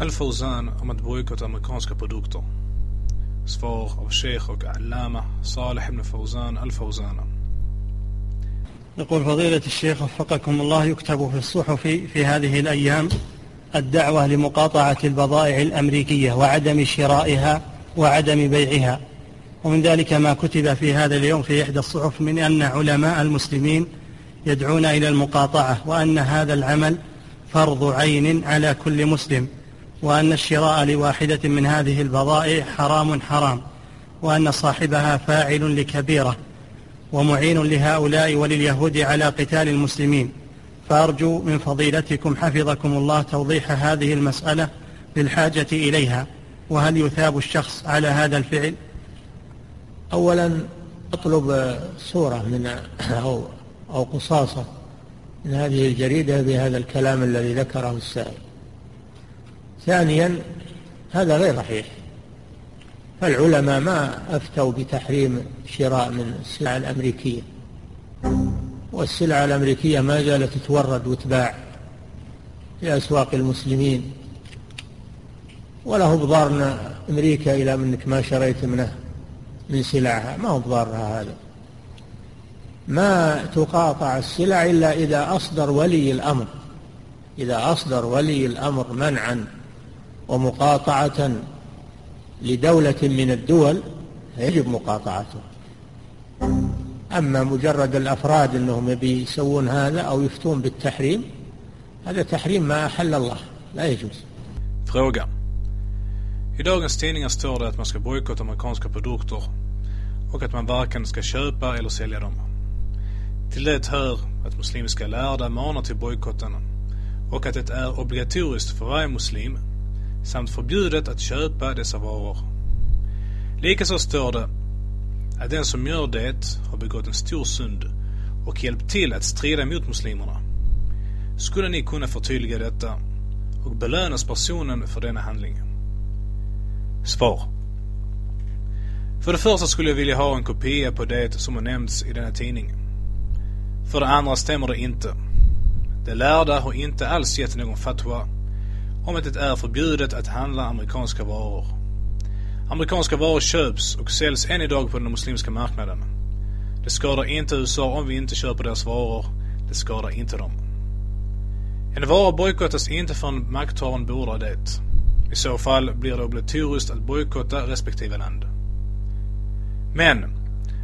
Om att bojkotta amerikanska produkter. Svar av Sheikh och Allama Salih ibn Fawzan Al-Fawzan. يقول فضيلة الشيخ وفقكم الله يكتب في الصحف في هذه الأيام الدعوة لمقاطعة البضائع الأمريكية وعدم شرائها وعدم بيعها ومن ذلك ما كتب في هذا اليوم في إحدى الصحف من أن علماء المسلمين يدعون إلى المقاطعة وأن هذا العمل فرض عين على كل مسلم وأن الشراء لواحدة من هذه البضائع حرام حرام وأن صاحبها فاعل لكبيرة ومعين لهؤلاء ولليهود على قتال المسلمين. فأرجو من فضيلتكم حفظكم الله توضيح هذه المسألة للحاجة إليها وهل يثاب الشخص على هذا الفعل؟ أولا أطلب صورة من أو, أو قصاصة من هذه الجريدة بهذا الكلام الذي ذكره السائل. ثانيا هذا غير صحيح. فالعلماء ما أفتوا بتحريم شراء من السلع الأمريكية. والسلع الأمريكية ما زالت تتورد وتباع في أسواق المسلمين. وله بضارنا أمريكا إلى منك ما شريت منه من سلعها. ما هو بضارها هذا؟ ما تقاطع السلع إلا إذا أصدر ولي الأمر. إذا أصدر ولي الأمر منعا. ومقاطعة لدولة من الدول يجب مقاطعته أما مجرد الأفراد أنهم يسوون هذا أو يفتون بالتحريم هذا تحريم ما أحل الله لا يجوز Fråga. I dagens tidningar står det att man ska bojkotta amerikanska produkter och att man varken ska köpa eller sälja dem. Till det hör att muslimska lärda manar till bojkotten och att det är obligatoriskt för varje muslim samt förbjudet att köpa dessa varor. Likaså står det att den som gör det har begått en stor synd och hjälpt till att strida mot muslimerna. Skulle ni kunna förtydliga detta och belönas personen för denna handling? Svar. För det första skulle jag vilja ha en kopia på det som har nämnts i denna tidning. För det andra stämmer det inte. De lärda har inte alls gett någon fatwa om att det är förbjudet att handla amerikanska varor. Amerikanska varor köps och säljs än idag på den muslimska marknaden. Det skadar inte USA om vi inte köper deras varor. Det skadar inte dem. En vara bojkottas inte förrän makthavaren beordrar det. I så fall blir det obligatoriskt att bojkotta respektive land. Men,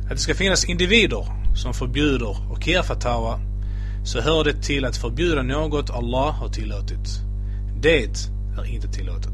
att det ska finnas individer som förbjuder och ger fatawa så hör det till att förbjuda något Allah har tillåtit. Dead, erinnerte die Leute.